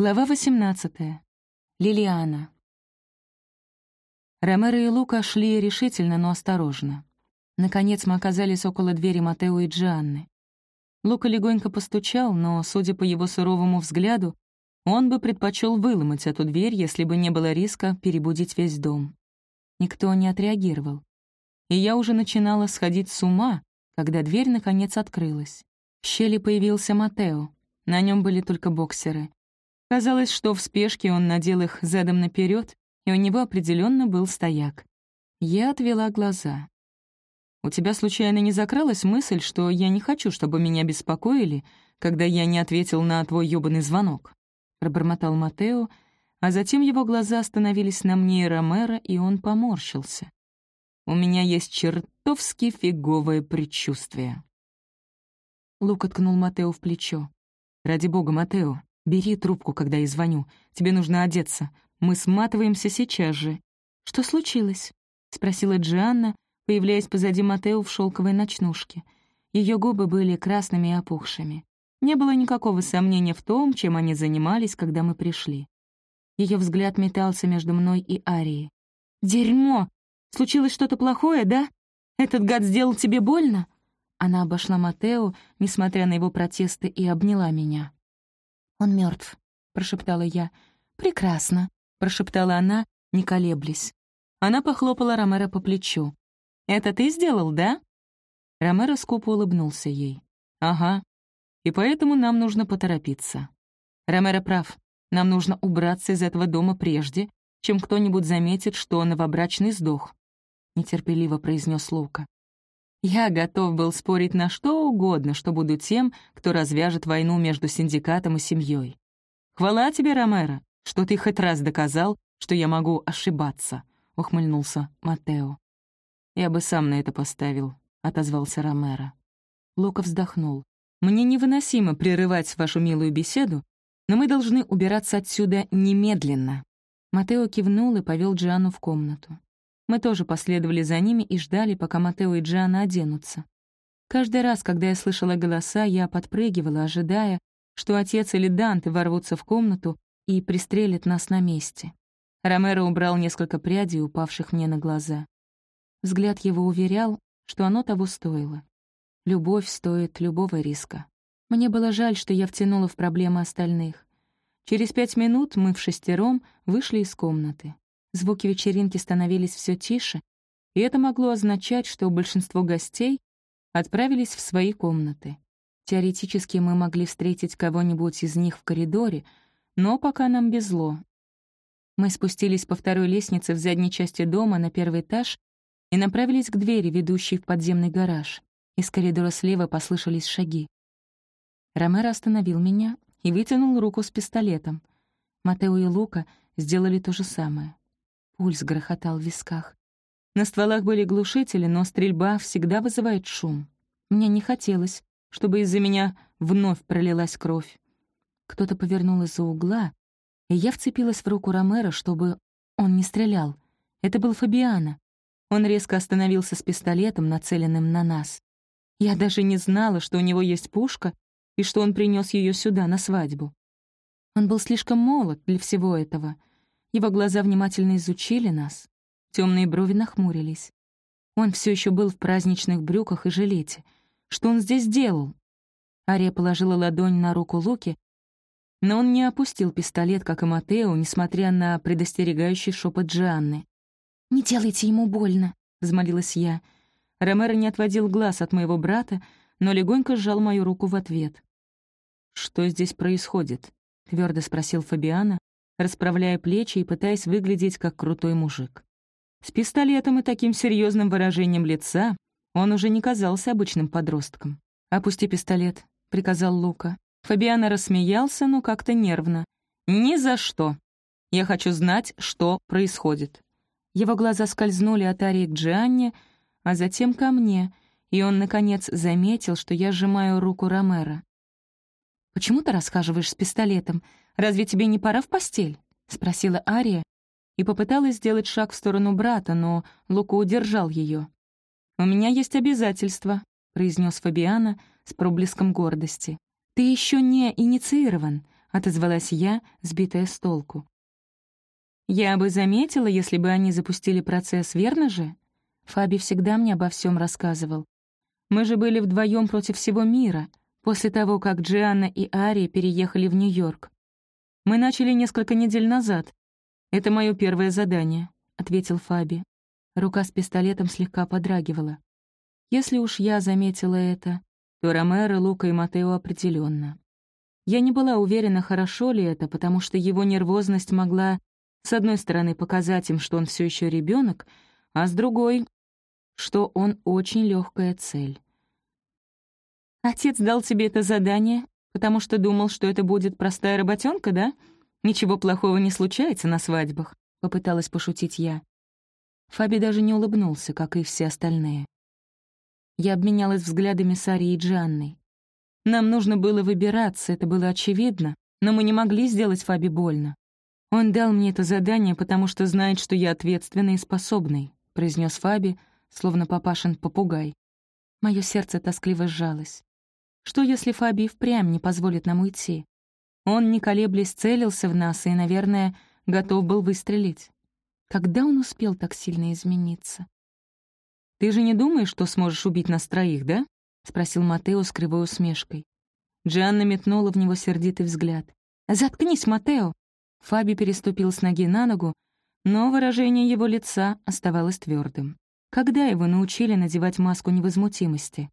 Глава 18. Лилиана. Ромеро и Лука шли решительно, но осторожно. Наконец мы оказались около двери Матео и Джианны. Лука легонько постучал, но, судя по его суровому взгляду, он бы предпочел выломать эту дверь, если бы не было риска перебудить весь дом. Никто не отреагировал. И я уже начинала сходить с ума, когда дверь наконец открылась. В щели появился Матео. На нем были только боксеры. Казалось, что в спешке он надел их задом наперед, и у него определенно был стояк. Я отвела глаза. «У тебя случайно не закралась мысль, что я не хочу, чтобы меня беспокоили, когда я не ответил на твой ёбаный звонок?» — пробормотал Матео, а затем его глаза остановились на мне и Ромеро, и он поморщился. «У меня есть чертовски фиговое предчувствие». Лук откнул Матео в плечо. «Ради бога, Матео, бери трубку, когда я звоню. Тебе нужно одеться. Мы сматываемся сейчас же». «Что случилось?» — спросила Джианна, появляясь позади Матео в шелковой ночнушке. Ее губы были красными и опухшими. Не было никакого сомнения в том, чем они занимались, когда мы пришли. Ее взгляд метался между мной и Арией. «Дерьмо! Случилось что-то плохое, да? Этот гад сделал тебе больно?» Она обошла Матео, несмотря на его протесты, и обняла меня. «Он мертв, прошептала я. «Прекрасно», — прошептала она, не колеблясь. Она похлопала Ромеро по плечу. «Это ты сделал, да?» Ромеро скупо улыбнулся ей. «Ага, и поэтому нам нужно поторопиться. Ромеро прав. Нам нужно убраться из этого дома прежде, чем кто-нибудь заметит, что новобрачный сдох», — нетерпеливо произнес Лука. «Я готов был спорить на что угодно, что буду тем, кто развяжет войну между синдикатом и семьей. Хвала тебе, Ромеро, что ты хоть раз доказал, что я могу ошибаться», — ухмыльнулся Матео. «Я бы сам на это поставил», — отозвался Ромеро. Лука вздохнул. Мне невыносимо прерывать вашу милую беседу, но мы должны убираться отсюда немедленно». Матео кивнул и повел Джиану в комнату. Мы тоже последовали за ними и ждали, пока Матео и Джиана оденутся. Каждый раз, когда я слышала голоса, я подпрыгивала, ожидая, что отец или Данте ворвутся в комнату и пристрелят нас на месте. Ромеро убрал несколько прядей, упавших мне на глаза. Взгляд его уверял, что оно того стоило. Любовь стоит любого риска. Мне было жаль, что я втянула в проблемы остальных. Через пять минут мы в шестером вышли из комнаты. Звуки вечеринки становились все тише, и это могло означать, что большинство гостей отправились в свои комнаты. Теоретически мы могли встретить кого-нибудь из них в коридоре, но пока нам безло. Мы спустились по второй лестнице в задней части дома на первый этаж и направились к двери, ведущей в подземный гараж. Из коридора слева послышались шаги. Ромеро остановил меня и вытянул руку с пистолетом. Матео и Лука сделали то же самое. Пульс грохотал в висках. На стволах были глушители, но стрельба всегда вызывает шум. Мне не хотелось, чтобы из-за меня вновь пролилась кровь. Кто-то повернул из-за угла, и я вцепилась в руку Ромеро, чтобы он не стрелял. Это был Фабиано. Он резко остановился с пистолетом, нацеленным на нас. Я даже не знала, что у него есть пушка и что он принес ее сюда на свадьбу. Он был слишком молод для всего этого. Его глаза внимательно изучили нас. Темные брови нахмурились. Он все еще был в праздничных брюках и жилете. Что он здесь делал? Ария положила ладонь на руку Луки, но он не опустил пистолет, как и Матео, несмотря на предостерегающий шепот Джианны. «Не делайте ему больно», — взмолилась я. Ромеро не отводил глаз от моего брата, но легонько сжал мою руку в ответ. «Что здесь происходит?» — твердо спросил Фабиана, расправляя плечи и пытаясь выглядеть как крутой мужик. С пистолетом и таким серьезным выражением лица он уже не казался обычным подростком. «Опусти пистолет», — приказал Лука. Фабиана рассмеялся, но как-то нервно. «Ни за что. Я хочу знать, что происходит». Его глаза скользнули от Арии к Джианне, а затем ко мне, и он, наконец, заметил, что я сжимаю руку Ромера. «Почему ты расхаживаешь с пистолетом? Разве тебе не пора в постель?» — спросила Ария и попыталась сделать шаг в сторону брата, но Лука удержал ее. «У меня есть обязательства», — произнес Фабиана с проблеском гордости. «Ты еще не инициирован, — отозвалась я, сбитая с толку. «Я бы заметила, если бы они запустили процесс, верно же?» Фаби всегда мне обо всем рассказывал. «Мы же были вдвоем против всего мира, после того, как Джианна и Ари переехали в Нью-Йорк. Мы начали несколько недель назад. Это мое первое задание», — ответил Фаби. Рука с пистолетом слегка подрагивала. Если уж я заметила это, то Ромеро, Лука и Матео определенно. Я не была уверена, хорошо ли это, потому что его нервозность могла с одной стороны, показать им, что он все еще ребенок, а с другой, что он очень легкая цель. «Отец дал тебе это задание, потому что думал, что это будет простая работенка, да? Ничего плохого не случается на свадьбах», — попыталась пошутить я. Фаби даже не улыбнулся, как и все остальные. Я обменялась взглядами с Арией и Джанной. Нам нужно было выбираться, это было очевидно, но мы не могли сделать Фаби больно. «Он дал мне это задание, потому что знает, что я ответственный и способный», — произнес Фаби, словно папашин попугай. Мое сердце тоскливо сжалось. Что, если Фаби впрямь не позволит нам уйти? Он, не колеблясь, целился в нас и, наверное, готов был выстрелить. Когда он успел так сильно измениться? «Ты же не думаешь, что сможешь убить нас троих, да?» — спросил Матео с кривой усмешкой. Джанна метнула в него сердитый взгляд. «Заткнись, Матео!» Фаби переступил с ноги на ногу, но выражение его лица оставалось твердым. Когда его научили надевать маску невозмутимости?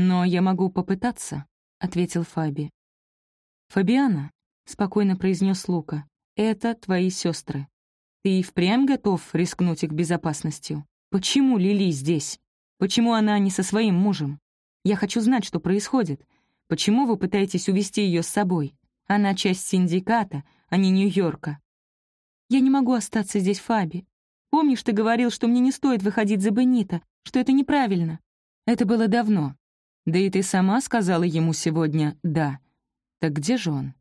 «Но я могу попытаться», — ответил Фаби. «Фабиана», — спокойно произнес Лука, — «это твои сестры. Ты и впрямь готов рискнуть их безопасностью? Почему Лили здесь? Почему она не со своим мужем? Я хочу знать, что происходит. Почему вы пытаетесь увести ее с собой? Она часть синдиката, а не Нью-Йорка. Я не могу остаться здесь, Фаби. Помнишь, ты говорил, что мне не стоит выходить за Бенита, что это неправильно? Это было давно. Да и ты сама сказала ему сегодня «да». Так где же он?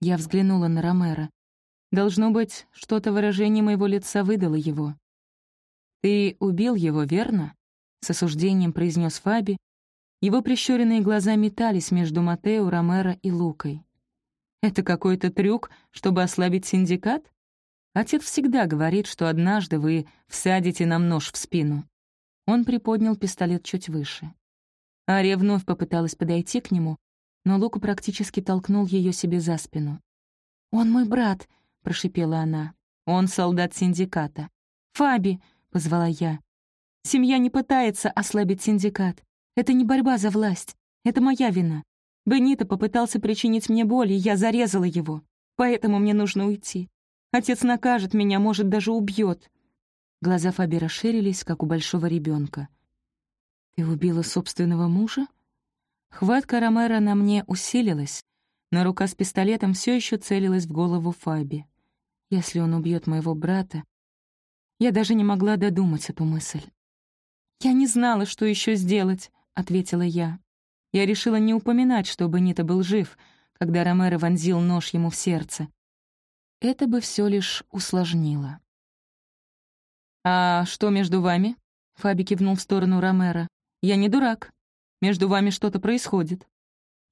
Я взглянула на Ромера. Должно быть, что-то выражение моего лица выдало его. «Ты убил его, верно?» — с осуждением произнес Фаби. Его прищуренные глаза метались между Матео, Ромеро и Лукой. Это какой-то трюк, чтобы ослабить синдикат? Отец всегда говорит, что однажды вы всадите нам нож в спину. Он приподнял пистолет чуть выше. Ария вновь попыталась подойти к нему, но Лука практически толкнул ее себе за спину. «Он мой брат», — прошипела она. «Он солдат синдиката». «Фаби», — позвала я. «Семья не пытается ослабить синдикат. Это не борьба за власть. Это моя вина. Бенито попытался причинить мне боль, и я зарезала его. Поэтому мне нужно уйти. Отец накажет меня, может, даже убьет. Глаза Фаби расширились, как у большого ребенка. «Ты убила собственного мужа?» Хватка Ромера на мне усилилась, но рука с пистолетом все еще целилась в голову Фаби. Если он убьет моего брата... Я даже не могла додумать эту мысль. «Я не знала, что еще сделать», — ответила я. Я решила не упоминать, что Бенито был жив, когда Ромеро вонзил нож ему в сердце. Это бы все лишь усложнило. «А что между вами?» — Фаби кивнул в сторону Ромеро. «Я не дурак. Между вами что-то происходит».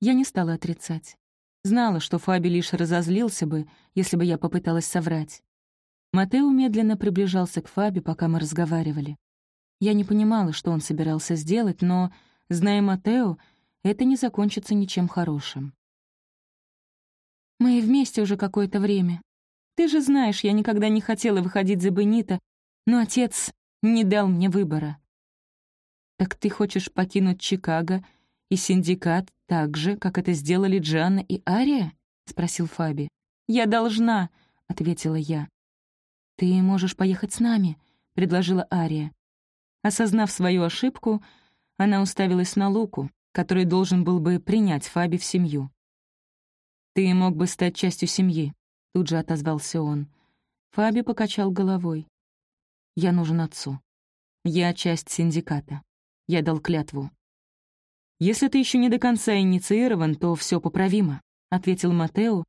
Я не стала отрицать. Знала, что Фаби лишь разозлился бы, если бы я попыталась соврать. Матео медленно приближался к Фаби, пока мы разговаривали. Я не понимала, что он собирался сделать, но, зная Матео, это не закончится ничем хорошим. Мы вместе уже какое-то время. Ты же знаешь, я никогда не хотела выходить за Бенита, но отец не дал мне выбора. Так ты хочешь покинуть Чикаго и синдикат так же, как это сделали Джанна и Ария? — спросил Фаби. «Я должна», — ответила я. «Ты можешь поехать с нами», — предложила Ария. Осознав свою ошибку, она уставилась на Луку, который должен был бы принять Фаби в семью. «Ты мог бы стать частью семьи», — тут же отозвался он. Фаби покачал головой. «Я нужен отцу. Я часть синдиката. Я дал клятву». «Если ты еще не до конца инициирован, то все поправимо», — ответил Матео,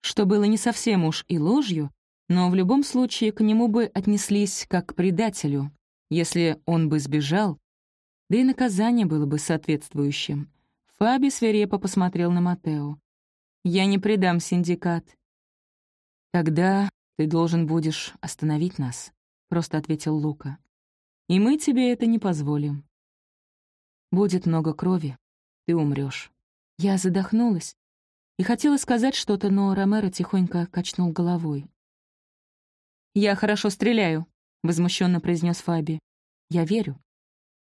что было не совсем уж и ложью, но в любом случае к нему бы отнеслись как к предателю. Если он бы сбежал, да и наказание было бы соответствующим. Фаби свирепо посмотрел на Матео. Я не предам синдикат». «Тогда ты должен будешь остановить нас», — просто ответил Лука. «И мы тебе это не позволим. Будет много крови, ты умрешь. Я задохнулась и хотела сказать что-то, но Ромеро тихонько качнул головой. «Я хорошо стреляю», — возмущенно произнес Фаби. «Я верю.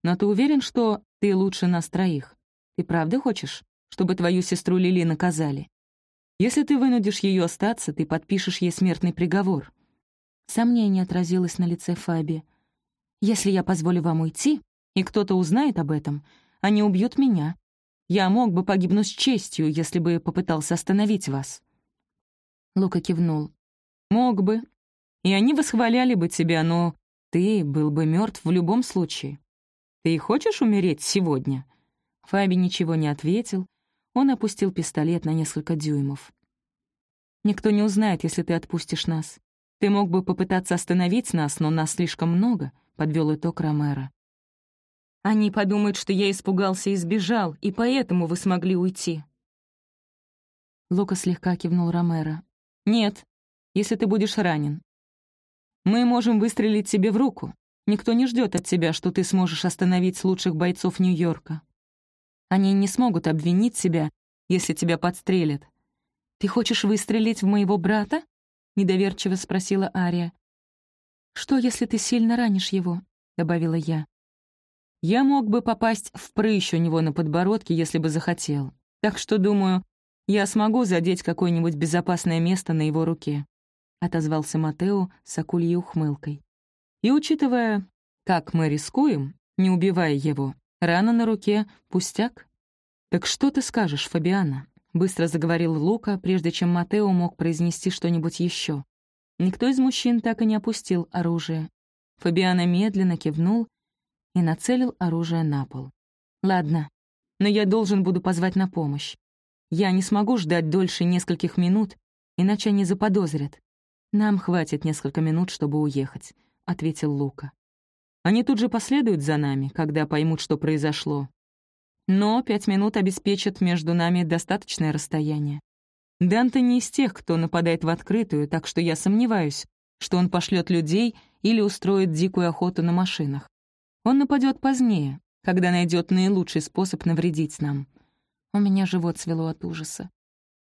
Но ты уверен, что ты лучше нас троих? Ты правда хочешь, чтобы твою сестру Лили наказали? Если ты вынудишь ее остаться, ты подпишешь ей смертный приговор». Сомнение отразилось на лице Фаби. «Если я позволю вам уйти, и кто-то узнает об этом, они убьют меня. Я мог бы погибнуть с честью, если бы попытался остановить вас». Лука кивнул. «Мог бы. И они восхваляли бы тебя, но ты был бы мертв в любом случае. Ты хочешь умереть сегодня?» Фаби ничего не ответил. Он опустил пистолет на несколько дюймов. «Никто не узнает, если ты отпустишь нас. Ты мог бы попытаться остановить нас, но нас слишком много», — подвел итог Ромеро. Они подумают, что я испугался и сбежал, и поэтому вы смогли уйти». Лука слегка кивнул Ромеро. «Нет, если ты будешь ранен. Мы можем выстрелить тебе в руку. Никто не ждет от тебя, что ты сможешь остановить лучших бойцов Нью-Йорка. Они не смогут обвинить себя, если тебя подстрелят. Ты хочешь выстрелить в моего брата?» — недоверчиво спросила Ария. «Что, если ты сильно ранишь его?» — добавила я. Я мог бы попасть в прыщ у него на подбородке, если бы захотел. Так что, думаю, я смогу задеть какое-нибудь безопасное место на его руке», — отозвался Матео с акульей ухмылкой. «И учитывая, как мы рискуем, не убивая его, рана на руке — пустяк». «Так что ты скажешь, Фабиана?» — быстро заговорил Лука, прежде чем Матео мог произнести что-нибудь еще. Никто из мужчин так и не опустил оружие. Фабиана медленно кивнул и нацелил оружие на пол. «Ладно, но я должен буду позвать на помощь. Я не смогу ждать дольше нескольких минут, иначе они заподозрят. Нам хватит несколько минут, чтобы уехать», — ответил Лука. «Они тут же последуют за нами, когда поймут, что произошло. Но пять минут обеспечат между нами достаточное расстояние. Данте не из тех, кто нападает в открытую, так что я сомневаюсь, что он пошлет людей или устроит дикую охоту на машинах. Он нападет позднее, когда найдет наилучший способ навредить нам. У меня живот свело от ужаса.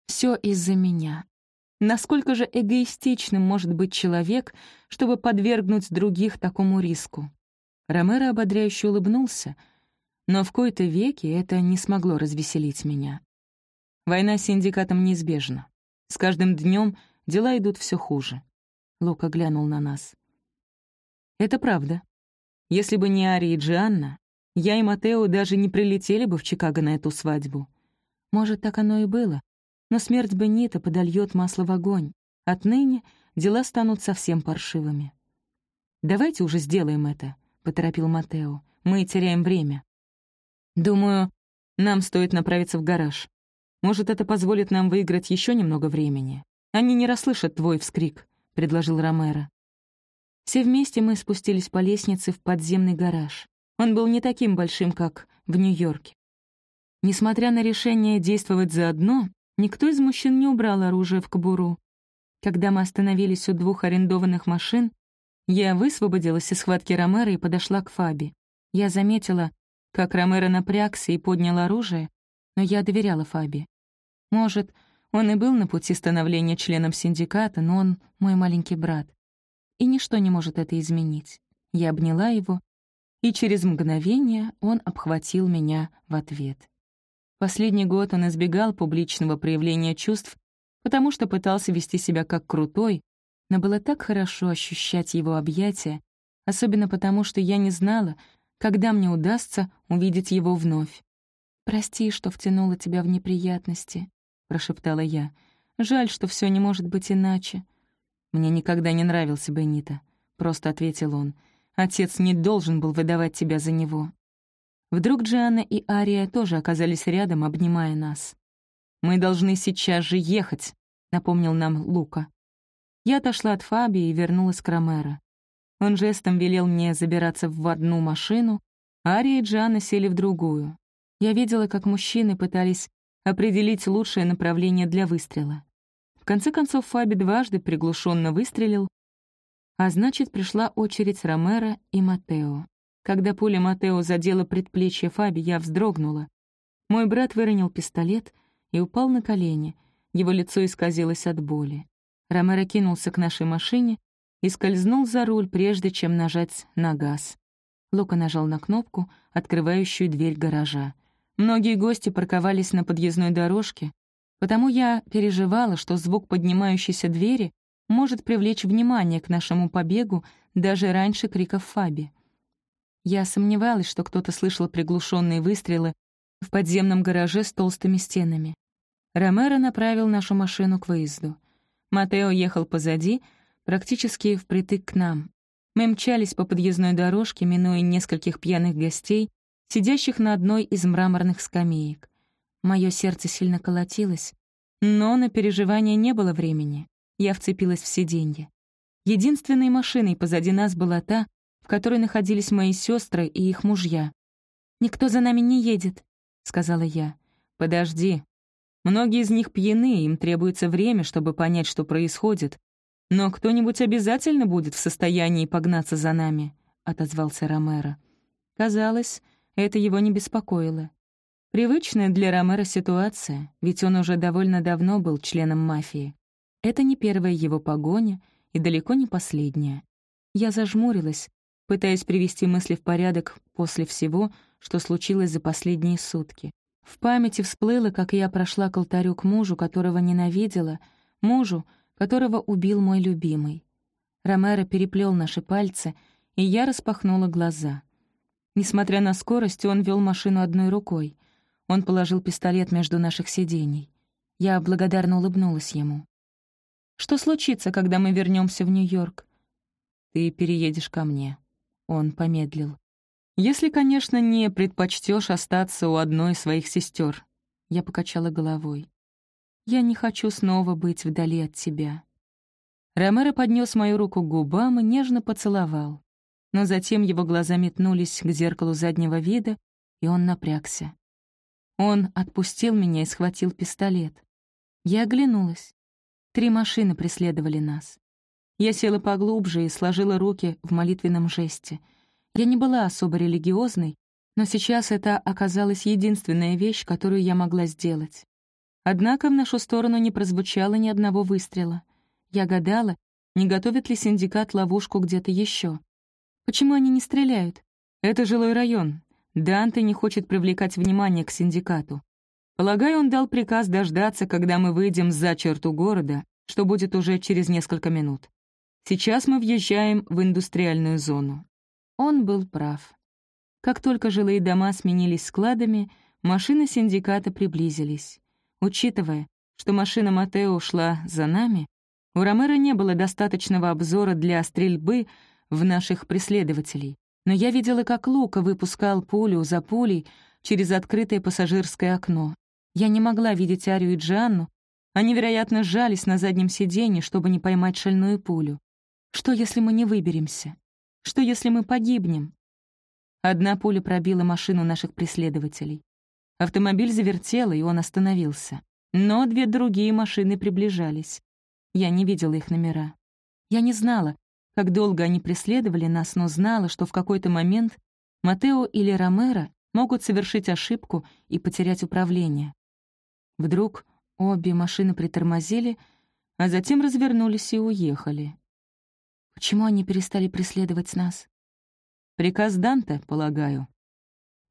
Все из-за меня. Насколько же эгоистичным может быть человек, чтобы подвергнуть других такому риску? Ромеро ободряюще улыбнулся, но в кои-то веки это не смогло развеселить меня. Война с синдикатом неизбежна. С каждым днем дела идут все хуже. Лука глянул на нас. «Это правда. Если бы не Ари и Джианна, я и Матео даже не прилетели бы в Чикаго на эту свадьбу. Может, так оно и было. Но смерть Беннита подольет масло в огонь. Отныне дела станут совсем паршивыми. «Давайте уже сделаем это», — поторопил Матео. «Мы теряем время». «Думаю, нам стоит направиться в гараж. Может, это позволит нам выиграть еще немного времени. Они не расслышат твой вскрик», — предложил Ромеро. Все вместе мы спустились по лестнице в подземный гараж. Он был не таким большим, как в Нью-Йорке. Несмотря на решение действовать заодно, никто из мужчин не убрал оружие в кобуру. Когда мы остановились у двух арендованных машин, я высвободилась из схватки Ромера и подошла к Фаби. Я заметила, как Ромеро напрягся и поднял оружие, но я доверяла Фаби. Может, он и был на пути становления членом синдиката, но он мой маленький брат и ничто не может это изменить. Я обняла его, и через мгновение он обхватил меня в ответ. Последний год он избегал публичного проявления чувств, потому что пытался вести себя как крутой, но было так хорошо ощущать его объятия, особенно потому, что я не знала, когда мне удастся увидеть его вновь. «Прости, что втянула тебя в неприятности», — прошептала я. «Жаль, что все не может быть иначе. «Мне никогда не нравился Бенито», — просто ответил он. «Отец не должен был выдавать тебя за него». Вдруг Джианна и Ария тоже оказались рядом, обнимая нас. «Мы должны сейчас же ехать», — напомнил нам Лука. Я отошла от Фаби и вернулась к Ромеро. Он жестом велел мне забираться в одну машину, а Ария и Джианна сели в другую. Я видела, как мужчины пытались определить лучшее направление для выстрела. В конце концов, Фаби дважды приглушенно выстрелил, а значит, пришла очередь Ромера и Матео. Когда пуля Матео задела предплечье Фаби, я вздрогнула. Мой брат выронил пистолет и упал на колени. Его лицо исказилось от боли. Ромеро кинулся к нашей машине и скользнул за руль, прежде чем нажать на газ. Лука нажал на кнопку, открывающую дверь гаража. Многие гости парковались на подъездной дорожке, потому я переживала, что звук поднимающейся двери может привлечь внимание к нашему побегу даже раньше криков Фаби. Я сомневалась, что кто-то слышал приглушенные выстрелы в подземном гараже с толстыми стенами. Ромеро направил нашу машину к выезду. Матео ехал позади, практически впритык к нам. Мы мчались по подъездной дорожке, минуя нескольких пьяных гостей, сидящих на одной из мраморных скамеек. Мое сердце сильно колотилось, но на переживание не было времени. Я вцепилась в сиденье. Единственной машиной позади нас была та, в которой находились мои сестры и их мужья. «Никто за нами не едет», — сказала я. «Подожди. Многие из них пьяны, им требуется время, чтобы понять, что происходит, «Но кто-нибудь обязательно будет в состоянии погнаться за нами», — отозвался Ромеро. Казалось, это его не беспокоило. Привычная для Ромеро ситуация, ведь он уже довольно давно был членом мафии. Это не первая его погоня и далеко не последняя. Я зажмурилась, пытаясь привести мысли в порядок после всего, что случилось за последние сутки. В памяти всплыло, как я прошла к алтарю к мужу, которого ненавидела, мужу, которого убил мой любимый. Ромеро переплел наши пальцы, и я распахнула глаза. Несмотря на скорость, он вел машину одной рукой. Он положил пистолет между наших сидений. Я благодарно улыбнулась ему. «Что случится, когда мы вернемся в Нью-Йорк?» «Ты переедешь ко мне». Он помедлил. «Если, конечно, не предпочтешь остаться у одной из своих сестер. Я покачала головой. Я не хочу снова быть вдали от тебя». Ромеро поднес мою руку к губам и нежно поцеловал. Но затем его глаза метнулись к зеркалу заднего вида, и он напрягся. Он отпустил меня и схватил пистолет. Я оглянулась. Три машины преследовали нас. Я села поглубже и сложила руки в молитвенном жесте. Я не была особо религиозной, но сейчас это оказалась единственная вещь, которую я могла сделать. Однако в нашу сторону не прозвучало ни одного выстрела. Я гадала, не готовит ли синдикат ловушку где-то еще. Почему они не стреляют? Это жилой район. Данте не хочет привлекать внимание к синдикату. Полагаю, он дал приказ дождаться, когда мы выйдем за черту города, что будет уже через несколько минут. Сейчас мы въезжаем в индустриальную зону. Он был прав. Как только жилые дома сменились складами, машины синдиката приблизились. Учитывая, что машина Матео шла за нами, у Ромеро не было достаточного обзора для стрельбы в наших преследователей. Но я видела, как Лука выпускал пулю за пулей через открытое пассажирское окно. Я не могла видеть Арию и Джанну. Они, вероятно, сжались на заднем сиденье, чтобы не поймать шальную пулю. Что, если мы не выберемся? Что, если мы погибнем? Одна пуля пробила машину наших преследователей. Автомобиль завертело, и он остановился. Но две другие машины приближались. Я не видела их номера. Я не знала, как долго они преследовали нас, но знала, что в какой-то момент Матео или Ромеро могут совершить ошибку и потерять управление. Вдруг обе машины притормозили, а затем развернулись и уехали. Почему они перестали преследовать нас? Приказ Данте, полагаю.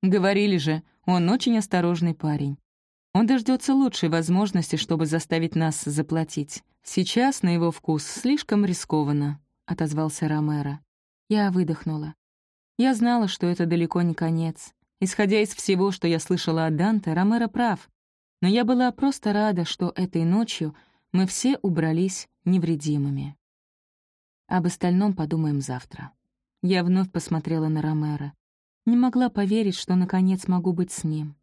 Говорили же, он очень осторожный парень. Он дождется лучшей возможности, чтобы заставить нас заплатить. Сейчас, на его вкус, слишком рискованно», — отозвался Ромеро. Я выдохнула. Я знала, что это далеко не конец. Исходя из всего, что я слышала о Данте, Ромеро прав. Но я была просто рада, что этой ночью мы все убрались невредимыми. Об остальном подумаем завтра. Я вновь посмотрела на Ромеро. Не могла поверить, что наконец могу быть с ним.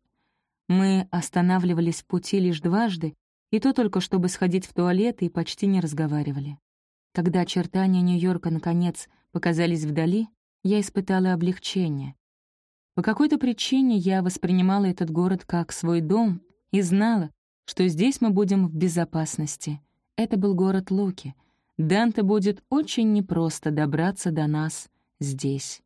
Мы останавливались в пути лишь дважды, и то только чтобы сходить в туалет и почти не разговаривали. Когда очертания Нью-Йорка наконец показались вдали, я испытала облегчение. По какой-то причине я воспринимала этот город как свой дом, и знала, что здесь мы будем в безопасности. Это был город Луки. Данте будет очень непросто добраться до нас здесь.